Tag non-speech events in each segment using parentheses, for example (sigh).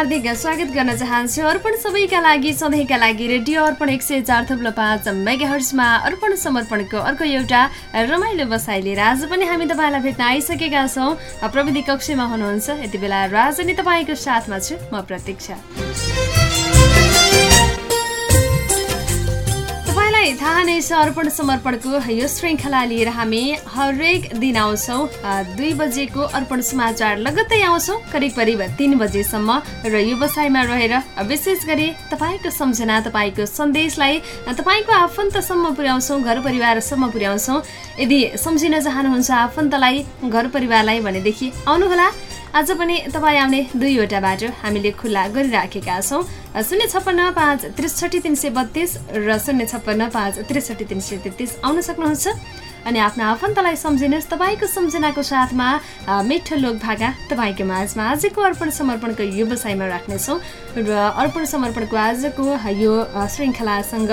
हार्दिक स्वागत गर्न चाहन्छु। अर्पण सबैका लागि सधैँका लागि रेडियो अर्पण एक सय चार थप्लो पाँच मेगा हर्समा अर्पण समर्पणको अर्को एउटा रमाइलो बसाइ लिएर पनि हामी तपाईँलाई भेट्न आइसकेका छौँ। प्रविधि कक्षमा हुनुहुन्छ। यति बेला राजनी तपाईँको साथमा छु। म प्रतीक्षा। तपाईँलाई थाहा नै छ अर्पण समर्पणको यो श्रृङ्खला लिएर हामी हरेक दिन आउँछौँ। दुई बजेको अर्पण समाचार लगत्तै आउँछौँ करिब करिब तिन बजेसम्म र व्यवसायमा रहेर विशेष गरी तपाईँको सम्झना तपाईँको सन्देशलाई तपाईँको आफन्तसम्म पुर्याउँछौँ घर परिवारसम्म पुर्याउँछौँ। यदि सम्झिन चाहनुहुन्छ आफन्तलाई घर परिवारलाई भनेदेखि आउनुहोला। आज पनि तपाईँ आउने दुईवटा बाटो हामीले खुल्ला गरिराखेका छौँ। शून्य छप्पन्न पाँच त्रिसठी तिन सय बत्तिस र शून्य छप्पन्न पाँच त्रिसठी तिन सय तेत्तिस आउन सक्नुहुन्छ। अनि आफ्नो आफन्तलाई सम्झिनुहोस् तपाईँको सम्झनाको साथमा मिठो लोक भागा तपाईँको माझमा आजको अर्पण समर्पणको व्यवसायमा राख्नेछौँ र अर्पण समर्पणको आजको यो श्रृङ्खलासँग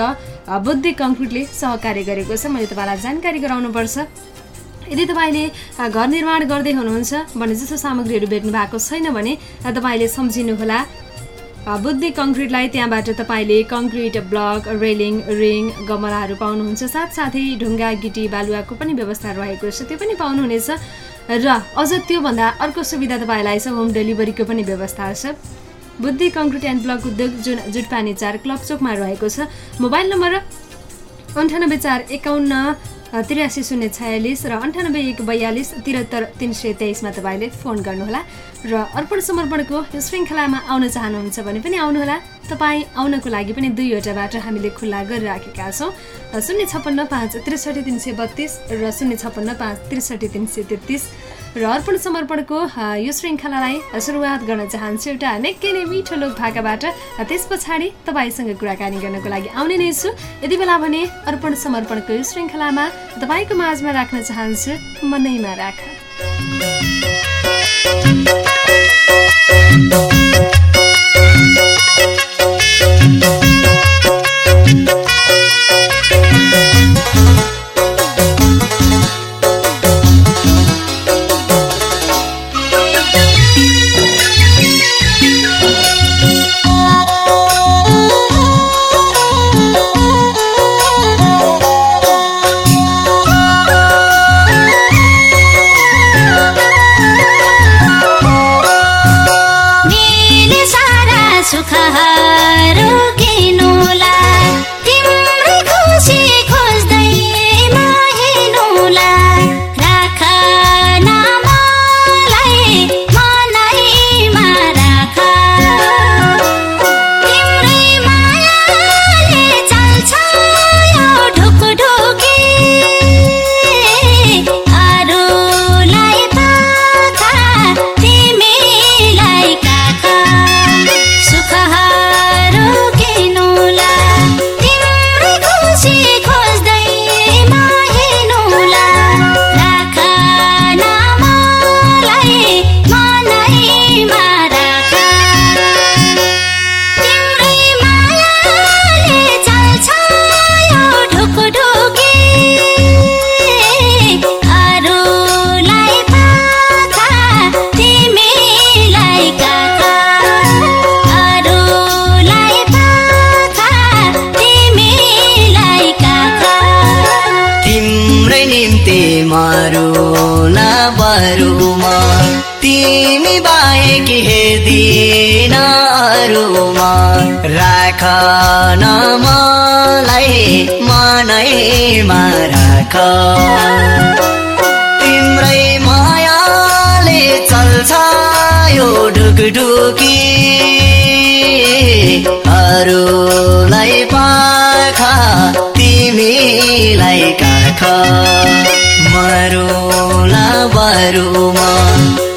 बुद्धि कङ्क्रिटले सहकार्य गरेको छ। मैले तपाईँलाई जानकारी गराउनुपर्छ। यदि तपाईँले घर निर्माण गर्दै हुनुहुन्छ भने जस्तो सामग्रीहरू भेट्नु भएको छैन भने तपाईँले सम्झिनुहोला। बुद्धि कङ्क्रिटलाई त्यहाँबाट तपाईँले कङ्क्रिट ब्लक रेलिङ रिङ गमलाहरू पाउनुहुन्छ। साथसाथै ढुङ्गा गिटी बालुवाको पनि व्यवस्था रहेको छ त्यो पनि पाउनुहुनेछ। र अझ त्योभन्दा अर्को सुविधा तपाईँलाई छ होम डेलिभरीको पनि व्यवस्था छ। बुद्धि कङ्क्रिट एन्ड ब्लक उद्योग जुन जुटपानी चार क्लब चोकमा रहेको छ। मोबाइल नम्बर अन्ठानब्बे चार एकाउन्न त्रियासी शून्य छयालिस र अन्ठानब्बे एक बयालिस त्रिहत्तर तिन सय तेइसमा तपाईँले फोन गर्नुहोला र अर्पण समर्पणको यो श्रृङ्खलामा आउन चाहनुहुन्छ भने पनि आउनुहोला। तपाईँ आउनको लागि पनि दुईवटा बाटो हामीले खुल्ला गरिराखेका छौँ। शून्य छप्पन्न पाँच त्रिसठी तिन सय बत्तिस र शून्य छप्पन्न पाँच त्रिसठी तिन सय तेत्तिस। र अर्पण समर्पणको यो श्रृङ्खलालाई सुरुवात गर्न चाहन्छु एउटा निकै नै मिठो लोक भाकाबाट। त्यस पछाडि तपाईँसँग कुराकानी गर्नको लागि आउने नै छु। यति बेला भने अर्पण समर्पणको यो श्रृङ्खलामा तपाईँको माझमा राख्न चाहन्छु मनैमा राख।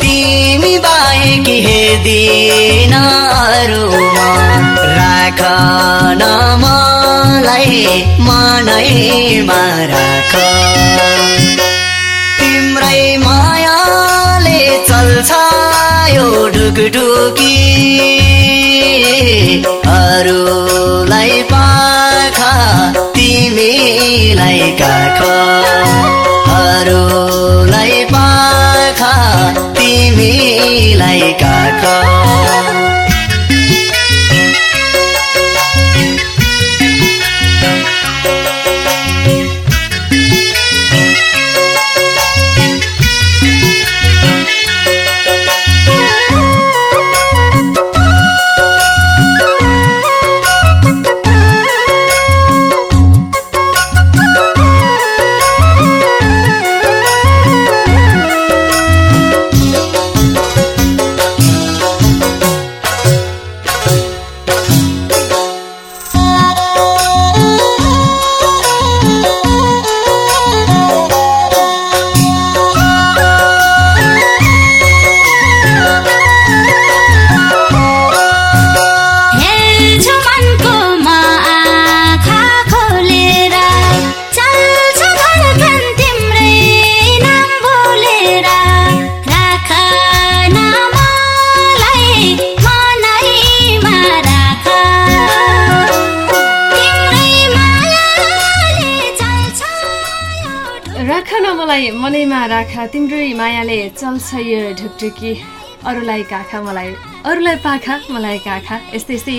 तिमी बाहेक हेदिनहरूमा राख न मलाई राख तिम्रै मायाले चल्छ यो ढुकढुकी अरूलाई पाखा तिमीलाई चल्छ यो ढुकढुकी। अरूलाई काखा मलाई अरूलाई पाखा मलाई काखा। यस्तै यस्तै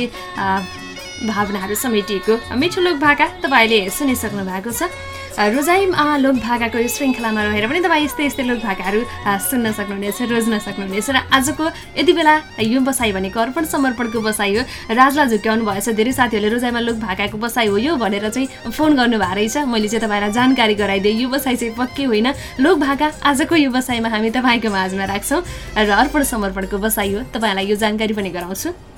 भावनाहरू समेटिएको। मिठो लोक भाका तपाईँले सुनिसक्नु भएको छ। रोजाइम लोक भाकाको यो श्रृङ्खलामा रहेर पनि तपाईँ यस्तै यस्तै लोक भाकाहरू सुन्न सक्नुहुनेछ रोज्न सक्नुहुनेछ र आजको यति बेला यो बसाइ भनेको अर्पण समर्पणको बसाइ हो। राजलाई झुक्याउनु भएछ धेरै साथीहरूले रोजाइमा लोक भाकाको बसाइ हो यो भनेर चाहिँ फोन गर्नुभएको रहेछ। मैले चाहिँ तपाईँलाई जानकारी गराइदिएँ यो बसाइ चाहिँ पक्कै होइन। लोक भाका आजको यो बसाइमा हामी तपाईँको माझमा राख्छौँ। र अर्पण समर्पणको बसाइ हो तपाईँलाई यो जानकारी पनि गराउँछु।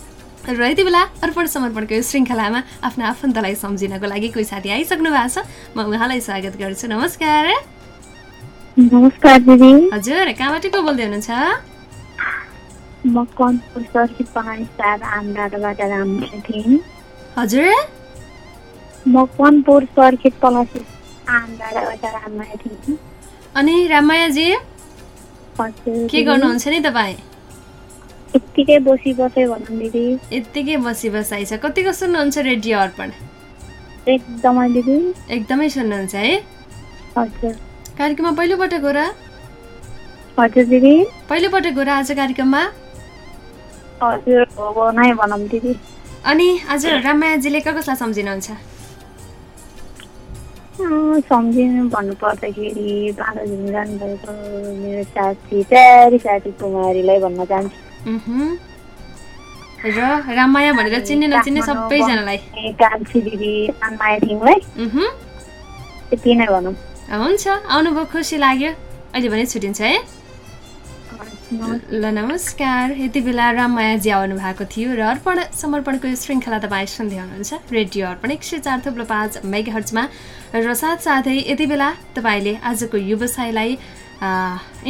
र यति बेला अर्पण समर्पणको श्रृङ्खलामा आफ्नो आफन्तलाई सम्झिनको लागि कोही साथी आइसक्नु भएको छ। म उहाँलाई स्वागत गर्छु। नमस्कार। नमस्कार दिदी। हजुर कहाँबाट को बोल्दै हुनुहुन्छ? हजुर। म कनपुर सर्किट पलासी आमडाँडाबाट राममाया थिएँ। अनि राममायाजी? के गर्नुहुन्छ नि तपाईँ? यत्तिकै बसी बसे भनौँ दिदी। यत्तिकै बसी बसाइ छ। कतिको सुन्नुहुन्छ रेडियो अर्पण? एकदमै दिदी। एकदमै सुन्नुहुन्छ है? हजुर। कार्यक्रममा पहिलोपटक हो र? हजुर दिदी। पहिलोपटक हो र आज कार्यक्रममा? हजुर हो नै भनौँ दिदी। अनि आज रामायाजीले क कसलाई सम्झिनुहुन्छ? सम्झिनु भन्नु पर्दाखेरि बाह्र जानु भएको मेरो साथी प्यारी साथी कुमारीलाई भन्न चाहन्छु। र रामाया भनेर चिन्ने नचिन्ने सबैजनालाई। हुन्छ। आउनुभयो खुसी लाग्यो। अहिले भने छुट्टिन्छ है? ल नमस्कार। यति बेला राममायाजी आउनु भएको थियो र अर्पण समर्पणको यो श्रृङ्खला तपाईँ सुन्दै हुनुहुन्छ। रेडियो अर्पण एक सय चार थुप्रो पाँच मेगा हर्चमा र साथसाथै यति बेला तपाईँले आजको व्यवसायलाई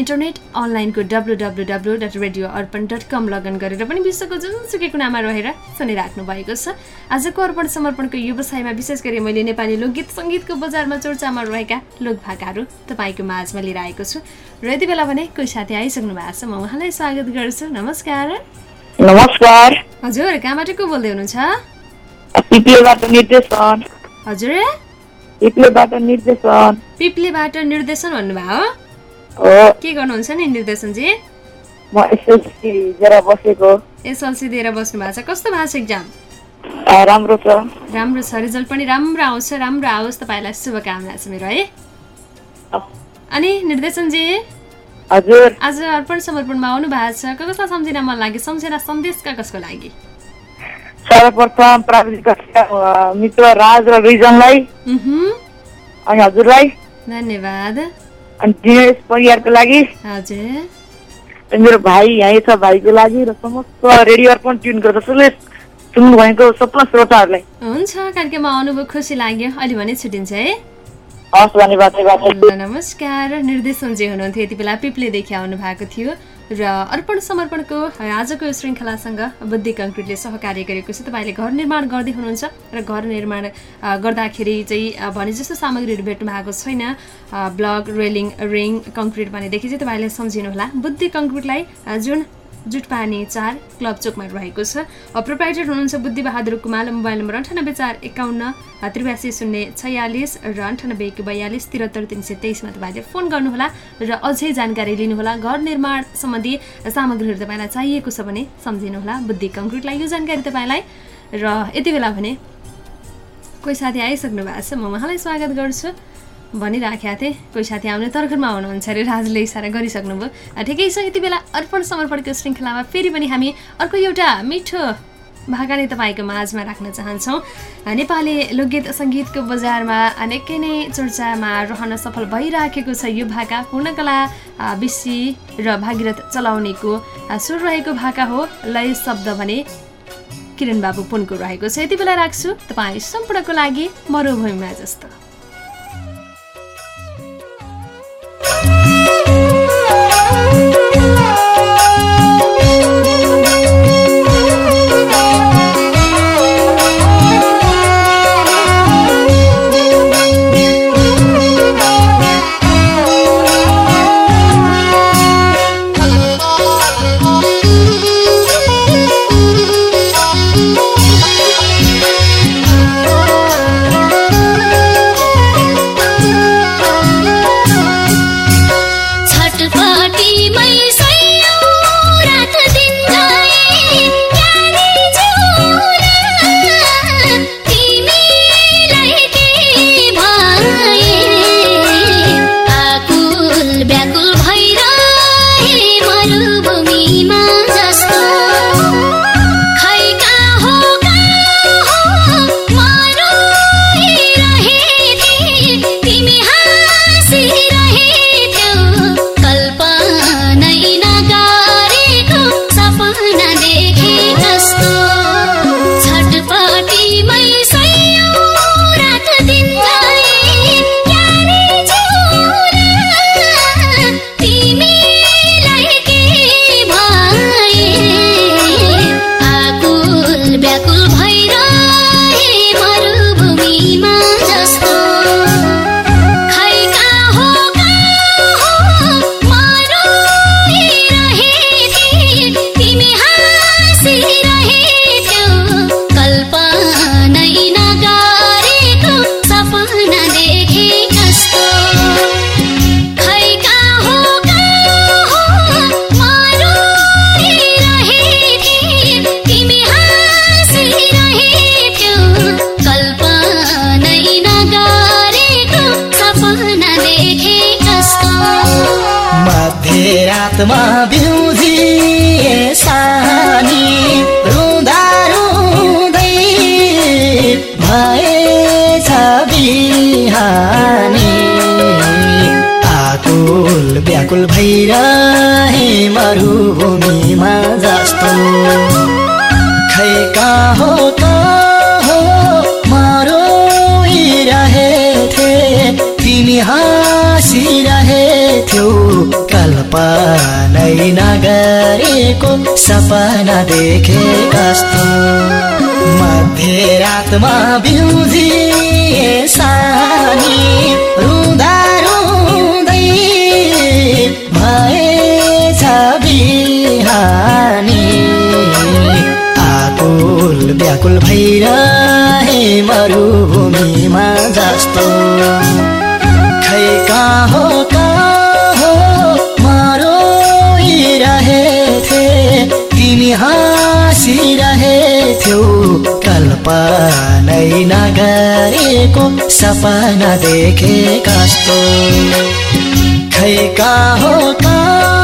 इन्टरनेट अनलाइनको W W W dot radio Arpan dot com login गरेर पनि विश्वको जुनसुकै कुनामा रहेर सुनिराख्नु भएको छ। आजको अर्पण समर्पणको व्यवसायमा विशेष गरी मैले नेपाली लोकगीत सङ्गीतको बजारमा चर्चामा रहेका लोकभाकाहरू तपाईँको माझमा लिएर आएको छु। र यति बेला भने कोही साथी आइसक्नु भएको छ म उहाँलाई स्वागत गर्छु। नमस्कार। नमस्कार। हजुर कहाँबाट को बोल्दै हुनुहुन्छ? हजुर। पिप्लेबाट निर्देशन भन्नुभयो। के गर्नुहुन्छ नि निर्देशनजी? म एसएलसी दिएर बसेको। एसएलसी दिएर बस्नु भएको छ। कस्तो भएको छ इक्जाम राम्रो छ। राम्रो छ। रिजल्ट पनि राम्रो आउँछ राम्रो आओस्। तपाईँलाई शुभकामना छ मेरो है? अनि निर्देशनजी? हजुर। आज अर्पण समर्पणमा आउनु भएको छ। कसलाई सम्झिन मन लाग्यो? सम्झिना सन्देश कसको लागि? सर्वप्रथम प्राविधिक मित्र राज र रिजनलाई अनि हजुरलाई। धन्यवाद। अनि दिनेश परिवारको लागि। हजुर। मेरो भाइ यहीँ छ भाइको लागि र समस्त रेडियो अर्पण ट्युन गर्दा सबैले सुन्नु भएको सबै श्रोताहरूलाई। हुन्छ कार्यक्रममा आउनुभयो खुसी लाग्यो। अहिले भने छुट्टिन्छ है। नमस्कार। निर्देशनजी हुनुहुन्थ्यो यति बेला पिप्लेदेखि आउनु भएको थियो। र अर्पण समर्पणको आजको श्रृङ्खलासँग बुद्धि कङ्क्रिटले सहकार्य गरेको छ। तपाईँले घर निर्माण गर्दै हुनुहुन्छ र घर निर्माण गर्दाखेरि चाहिँ भने जस्तो सामग्रीहरू भेट्नु भएको छैन। ब्लक रेलिङ रिङ कङ्क्रिट भनेदेखि चाहिँ तपाईँले सम्झिनुहोला। बुद्धि कङ्क्रिटलाई जुन जुटपानी चार क्लब चोकमा रहेको छ। प्रोप्राइटर हुनुहुन्छ बुद्धिबहादुर कुमाल मोबाइल नम्बर अन्ठानब्बे चार एकाउन्न त्रिवासी शून्य छयालिस र अन्ठानब्बे एक बयालिस त्रिहत्तर तिन सय तेइसमा तपाईँले फोन गर्नुहोला र अझै जानकारी लिनुहोला। घर निर्माण सम्बन्धी सामग्रीहरू तपाईँलाई चाहिएको छ भने सम्झिनुहोला। बुद्धि कङ्क्रिटलाई यो जानकारी तपाईँलाई। र यति बेला भने कोही साथी आइसक्नु भएको छ म उहाँलाई स्वागत गर्छु। भनिराखेका थिएँ। कोही साथी आउने तर्खरमा आउनुहुन्छ अरे राजले इसारा गरिसक्नुभयो। ठिकै छ यति बेला अर्पण समर्पणको श्रृङ्खलामा फेरि पनि हामी अर्को एउटा मिठो भाका नै तपाईँको माझमा राख्न चाहन्छौँ। नेपाली लोकगीत सङ्गीतको बजारमा निकै नै चर्चामा रहन सफल भइराखेको छ यो भाका। पूर्णकला विशी र भागीरथ चलाउनेको सुर रहेको भाका हो लय शब्द भने किरण बाबु पुनको रहेको छ। यति बेला राख्छु तपाईँ सम्पूर्णको लागि मरुभूमिमा जस्तो। तिमी हाँसिरहेथ्यौ कल्पनै नगरेको सपना देखे कस्तो मध्यरातमा बिउजिए सानी रुँदा रुँदै भएछ बिहानी। आकुल व्याकुल भइरहे मरुभूमिमा जस्तो। कहाँ कहाँ हो मरोइरहेथे तिमी हाँसिरहेथ्यौ कल्पनै नगरेको सपना देखे कस्तो खै कहाँ हो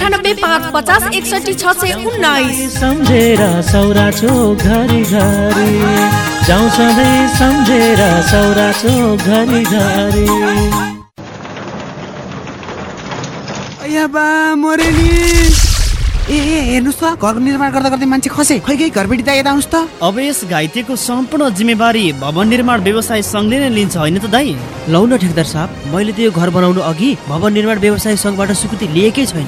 अन्ठानब्बे पाँच पचास एकसठी छ सय उन्नाइस। सम्झेर सौरा चोक घरि घरि। जाउँ सधैँ सम्झेर सौरा चोक घरि घरि। या बा मरे नि ए ए हेर्नुहोस् त घरको निर्माण गर्दा गर्दै मान्छे खसे। खै खै घरबेटी दाइ यता आउनुहोस् त। अब यस घाइतेको सम्पूर्ण जिम्मेवारी भवन निर्माण व्यवसाय सङ्घले नै लिन्छ होइन त दाई? लौ न ठेकदार साहब मैले त यो घर बनाउनु अघि भवन निर्माण व्यवसाय सङ्घबाट स्वीकृति लिएकै छैन।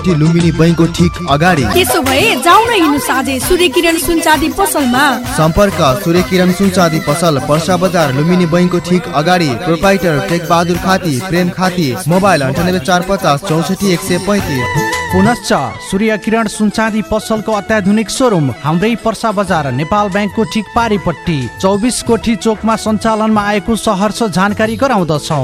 लुम्बिनी बैङ्कको ठिक अगाडि। त्यसो भए जाउन हिँड्नु साझे सूर्य किरण सुनचाँदी पसलमा। सम्पर्क सूर्य किरण सुनचाँदी पसल पर्सा बजार लुम्बिनी बैङ्कको ठिक अगाडि। प्रोपाइटर टेक बहादुर खाती प्रेम खाती मोबाइल अन्ठानब्बे चार पचास चौसठी एक सय पैँतिस। पुनश्च सूर्य किरण सुनचाँदी पसलको अत्याधुनिक सोरुम हाम्रै पर्सा बजार नेपाल ब्याङ्कको ठिक पारिपट्टि। चौबिस कोठी चोकमा सञ्चालनमा आएको सहरर्ष जानकारी गराउँदछौ।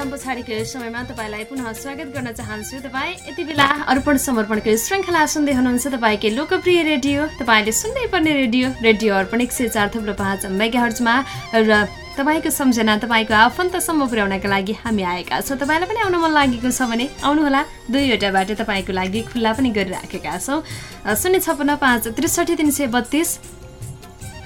विश्राम पछाडिको समयमा तपाईँलाई पुनः स्वागत गर्न चाहन्छु। तपाईँ यति बेला अर्पण समर्पणको श्रृङ्खला सुन्दै हुनुहुन्छ तपाईँकै लोकप्रिय रेडियो तपाईँले सुन्नै पर्ने रेडियो रेडियो अर्पण एक सय चार थुप्रो पाँच मेगाहर्जमा र तपाईँको सम्झना तपाईँको आफन्तसम्म पुर्याउनका लागि हामी आएका छौँ। तपाईँलाई पनि आउन मन लागेको छ भने आउनुहोला दुईवटा बाटो तपाईँको लागि खुल्ला पनि गरिराखेका छौँ। शून्य छपन्न पाँच त्रिसठी तिन सय बत्तिस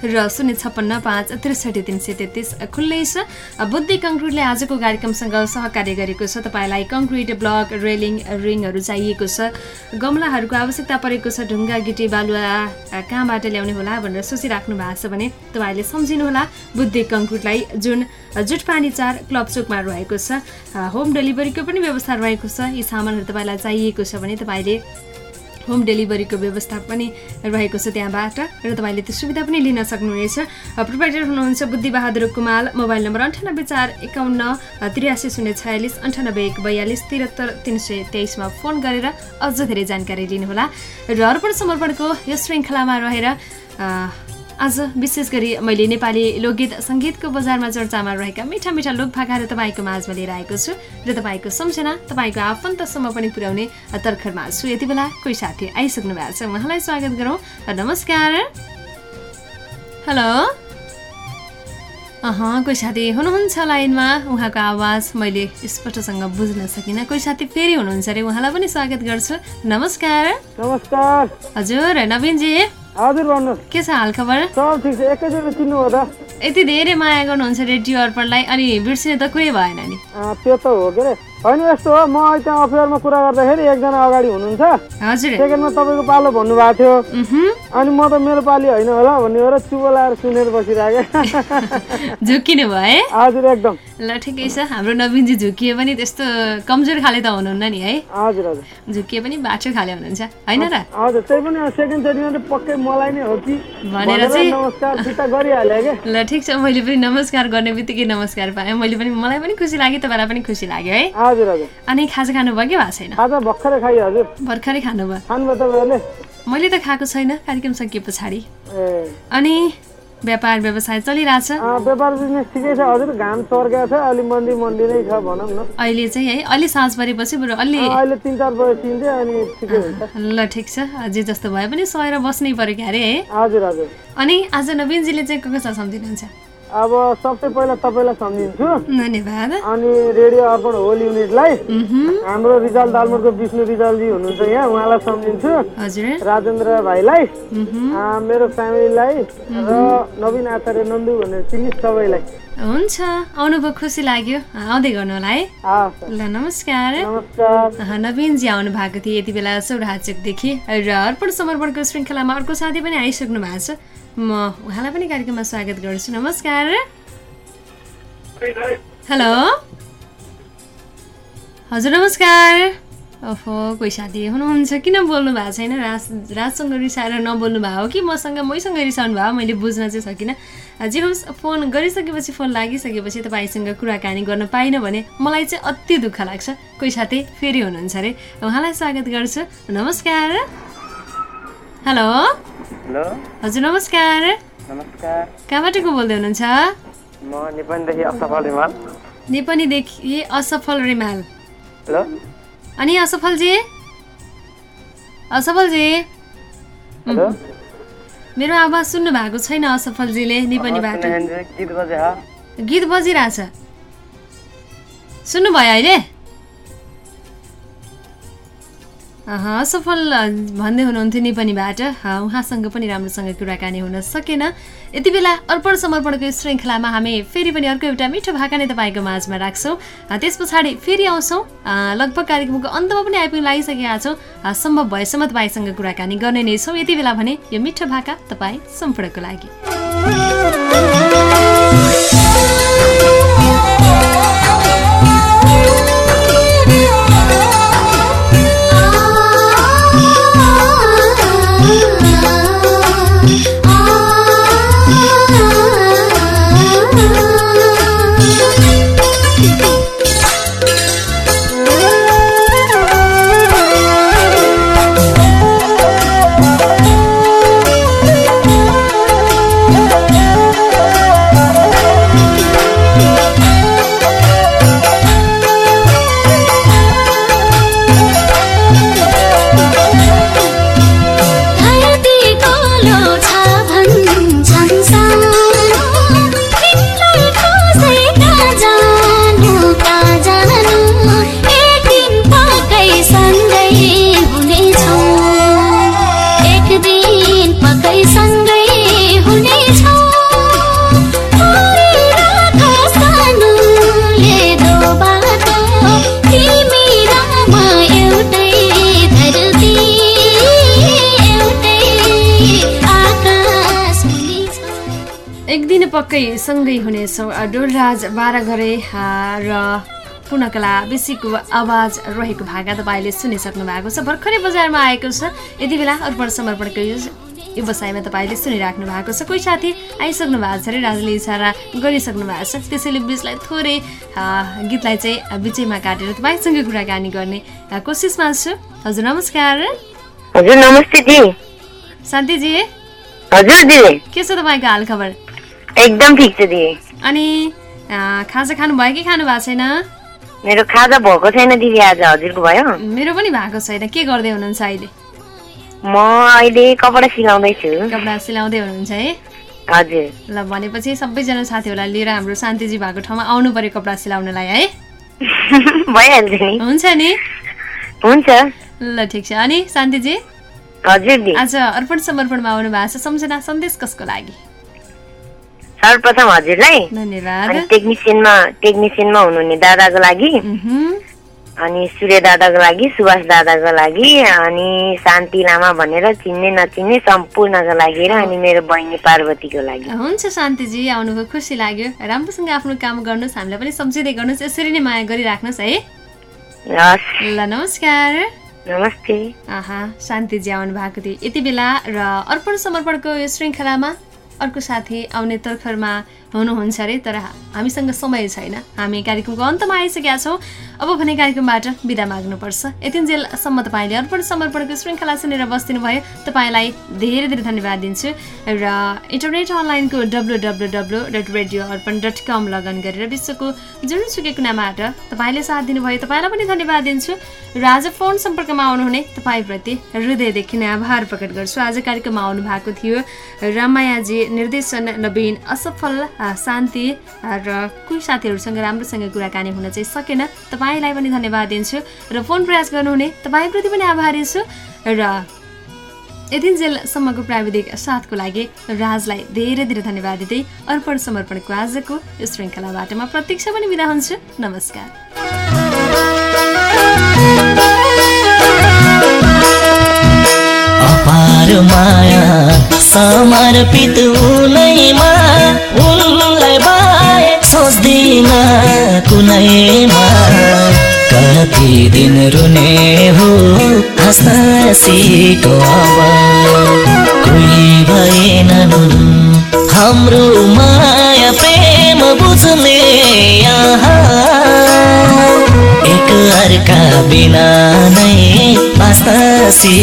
र शून्य छप्पन्न पाँच त्रिसठी तिन सय तेत्तिस खुल्लै छ बुद्धि कङ्क्रिटले आजको कार्यक्रमसँग सहकार्य गरेको छ। तपाईँलाई कङ्क्रिट ब्लक रेलिङ रिङहरू चाहिएको छ। गमलाहरूको आवश्यकता परेको छ। ढुङ्गा गिटी बालुवा कहाँबाट ल्याउने होला भनेर सोचिराख्नु भएको छ भने तपाईँले सम्झिनुहोला। बुद्धि कङ्क्रिटलाई जुन जुटपानी चार क्लब चोकमा रहेको छ होम डेलिभरीको पनि व्यवस्था रहेको छ। यी सामानहरू तपाईँलाई चाहिएको छ भने तपाईँले होम डेलिभरीको व्यवस्था पनि रहेको छ त्यहाँबाट र तपाईँले त्यो सुविधा पनि लिन सक्नुहुनेछ। प्रोभाइडर हुनुहुन्छ बुद्धिबहादुर कुमाल मोबाइल नम्बर अन्ठानब्बे चार एकाउन्न त्रियासी शून्य छयालिस अन्ठानब्बे एक बयालिस त्रिहत्तर तिन सय तेइसमा फोन गरेर अझ धेरै जानकारी लिनुहोला। र अर्पण समर्पणको यो श्रृङ्खलामा रहेर आज विशेष गरी मैले नेपाली लोकगीत सङ्गीतको बजारमा चर्चामा रहेका मिठा मिठा लोकभाकाहरू तपाईँको माझमा लिएर आएको छु र तपाईँको सम्झना तपाईँको आफन्तसम्म पनि पुर्याउने तर्खरमा छु। यति बेला कोही साथी आइसक्नु भएको छ उहाँलाई स्वागत गरौँ नमस्कार। हेलो? अह कोही साथी हुनुहुन्छ लाइनमा? उहाँको आवाज मैले स्पष्टसँग बुझ्न सकिनँ। कोही साथी फेरि हुनुहुन्छ अरे उहाँलाई पनि स्वागत गर्छु। नमस्कार। नमस्कार। हजुर नवीनजी। हजुर भन्नुहोस्। के छ हालखबर सब ठिक छ। एकैचोटि चिन्नु हो त। यति धेरै माया गर्नुहुन्छ रेडियो अर्पणलाई अनि बिर्सिने त कुरै भएन नि। त्यो त हो के अरे होइन यस्तो हो। म अहिले त्यहाँ अफेयरमा कुरा गर्दाखेरि एकजना अगाडि हुनुहुन्छ। हजुर। सेकेन्डमा तपाईँको पालो भन्नुभएको थियो। अनि म त मेरो पाली होइन होला भन्ने हो र चुबो लाएर सुनेर बसिरहेको। (laughs) झुक्किनु भयो है? हजुर एकदम। ल ठिकै छ। हाम्रो नवीनजी झुक्किए पनि त्यस्तो कमजोर खाले त हुनुहुन्न नि है? हजुर हजुर। झुक्किए पनि बाटो खाले हुनुहुन्छ। होइन र? हजुर त्यही पनि सेकेन्ड चोटिमा चाहिँ पक्कै मलाई नै हो कि? भनेर चाहिँ- ल ठिक छ। मैले पनि नमस्कार गर्ने बित्तिकै नमस्कार पाएँ। मैले पनि मलाई पनि खुसी लाग्यो तपाईँलाई पनि खुसी लाग्यो है? हजुर हजुर। अनि खाजा खानुभयो कि भएको छैन? खाजा भर्खरै खाएँ हजुर। भर्खरै खानुभयो। खानुभयो तपाईँहरूले? मैले त खाएको छैन कार्यक्रम सकिए पछाडि। अनि व्यापार व्यवसाय चलिरहेछ। व्यापार बिजनेस ठिकै छ हजुर। घाम चर्केको छ अलि मन्दी मन्दी नै छ भनौँ न। अहिले चाहिँ है अलि साँझ परेपछि बरु अलि अहिले तिन चार बजे अनि ठिकै हुन्छ। ल ठिक छ। जे जस्तो भए पनि सहेर बस्नै पर्यो क्या अरे है? हजुर हजुर। अनि आज नवीनजीले चाहिँ को कसलाई सम्झिनुहुन्छ? अब सबसे पहिला तपाईँलाई सम्झिन्छु। धन्यवाद। अनि रेडियो अर्पण होल युनिटलाई हाम्रो रिजाल दालमोडको विष्णु रिजालजी हुनुहुन्छ यहाँ उहाँलाई सम्झिन्छु। राजेन्द्र भाइलाई मेरो फ्यामिलीलाई र नवीन आचार्य नन्दु भनेर चिन्ने सबैलाई। हुन्छ आउनुभयो खुसी लाग्यो। आउँदै गर्नु होला है। ल नमस्कार। नवीनजी आउनु भएको थियो यति बेला सौराचोकदेखि र अर्पण समर्पणको श्रृङ्खलामा अर्को साथी पनि आइसक्नु भएको छ। म उहाँलाई पनि कार्यक्रममा स्वागत गर्छु। नमस्कार। हेलो। हजुर नमस्कार। ओहो कोही साथी हुनुहुन्छ? किन बोल्नु भएको छैन? राज राजसँग रिसाएर नबोल्नु भएको हो कि? मसँग मैसँग रिसाउनु भयो मैले बुझ्न चाहिँ सकिनँ। जे होस् फोन गरिसकेपछि फोन लागिसकेपछि तपाईँसँग कुराकानी गर्न पाइनँ भने मलाई चाहिँ अति दुःख लाग्छ। कोही साथी फेरि हुनुहुन्छ अरे? उहाँलाई स्वागत गर्छु। नमस्कार। हेलो। हेलो। हजुर नमस्कार। नमस्कार। कहाँबाट को बोल्दै हुनुहुन्छ? नेपालीदेखि असफल रिमाल। अनि असफलजी? असफलजी? मेरो आवाज सुन्नु भएको छैन असफलजीले हा। गीत बजिरहेछ। सुन्नुभयो अहिले? असफल भन्दै हुनुहुन्थ्यो निपनीबाट उहाँसँग पनि राम्रोसँग कुराकानी हुन सकेन। यति बेला अर्पण समर्पणको श्रृङ्खलामा हामी फेरि पनि अर्को एउटा मिठो भाका नै तपाईँको माझमा राख्छौँ। त्यस पछाडि फेरि आउँछौँ। लगभग कार्यक्रमको अन्तमा पनि आइपुग्न लागिसकेका छौँ। सम्भव भएसम्म तपाईँसँग कुराकानी गर्ने नै छौँ। यति बेला भने यो मिठो भाका तपाईँ सम्पूर्णको लागि। पक्कै सँगै हुनेछौँ डोलराज बाह्र घरे र पूर्णकला बेसीको आवाज रहेको भाका तपाईँले सुनिसक्नु भएको छ। भर्खरै बजारमा आएको छ। यति बेला अर्पण समर्पणको यो व्यवसायमा तपाईँले सुनिराख्नु भएको छ। कोही साथी आइसक्नु भएको छ अरे राजले इसारा गरिसक्नु भएको छ। त्यसैले बिचलाई थोरै गीतलाई चाहिँ बिचैमा काटेर तपाईँसँग कुराकानी गर्ने कोसिसमा छु हजुर नमस्कार। हजुर नमस्ते दी शान्तिजी। हजुर दिदी के छ तपाईँको हाल खबर एकदम ठिक छ दिदी। अनि खाजा खानुभयो कि खानु भएको छैन? मेरो खाजा भएको छैन दिदी आज हजुरको भयो। मेरो पनि भएको छैन। के गर्दै हुनुहुन्छ अहिले? म अहिले कपडा सिलाउँदैछु। कपडा सिलाउँदै हुनुहुन्छ है? हजुर। ल भनेपछि सबैजना साथीहरूलाई लिएर हाम्रो शान्तिजी भएको ठाउँमा आउनु पर्यो कपडा सिलाउनलाई है? (laughs) भइहाल्छ नि। हुन्छ नि? हुन्छ। ल ठिक छ। अनि शान्तिजी? हजुर आज अर्पण समर्पणमा आउनु भएको छ। सम्झना सन्देश कसको लागि? सर्वप्रथम हजुरलाई अनि टेक्निसियनमा टेक्निसियनमा हुनुहुने दादाको लागि। अनि सूर्य दादाको लागि सुभाष दादाको लागि अनि शान्ति लामा भनेर चिन्ने नचिन्ने सम्पूर्णको लागि र अनि मेरो बहिनी पार्वतीको लागि। हुन्छ शान्तिजी आउनुभयो खुसी लाग्यो। राम्रोसँग आफ्नो काम गर्नुहोस् हामीलाई पनि सम्झिँदै गर्नुहोस् यसरी नै माया गरिराख्नुहोस् है। ल नमस्कार। नमस्ते। आहा शान्तिजी आउनु भएको थियो। यति बेला र अर्पण समर्पणको यो श्रृङ्खलामा अर्को साथी आउने तर्खरमा हुनुहुन्छ अरे तर हामीसँग समय छैन। हामी कार्यक्रमको अन्तमा आइसकेका छौँ। अब भने कार्यक्रमबाट बिदा माग्नुपर्छ। यतिन्जेलसम्म तपाईँले अर्पण समर्पणको श्रृङ्खला सुनेर बस्दिनु भयो तपाईँलाई धेरै धेरै धन्यवाद दिन्छु। र इन्टरनेट अनलाइनको W W W dot radio Arpan dot com login गरेर विश्वको जुनसुकै कुनाबाट तपाईँले साथ दिनुभयो तपाईँलाई पनि धन्यवाद दिन्छु। र आज फोन सम्पर्कमा आउनुहुने तपाईँप्रति हृदयदेखि नै आभार प्रकट गर्छु। आज कार्यक्रममा आउनु भएको थियो रामायाजी निर्देशन नवीन असफल शान्ति र कोही साथीहरूसँग राम्रोसँग कुराकानी हुन चाहिँ सकेन। तपाईँलाई पनि धन्यवाद दिन्छु र फोन प्रयास गर्नुहुने तपाईँप्रति पनि आभारी छु र यतिन्जेलसम्मको प्राविधिक साथको लागि राजलाई धेरै धेरै धन्यवाद दिँदै अर्पण समर्पणको आजको यो श्रृङ्खलाबाट म प्रतीक्षा पनि बिदा हुन्छु। नमस्कार। माया समर्पित उनैमा उनलाई बाहेक सोच्दिन कुनैमा। कति दिन रुने हो हाँस्न सिको अब कोही भएनन् हाम्रो माया प्रेम बुझ्ने यहाँ। एक अर्का बिना नै बाँच्न सि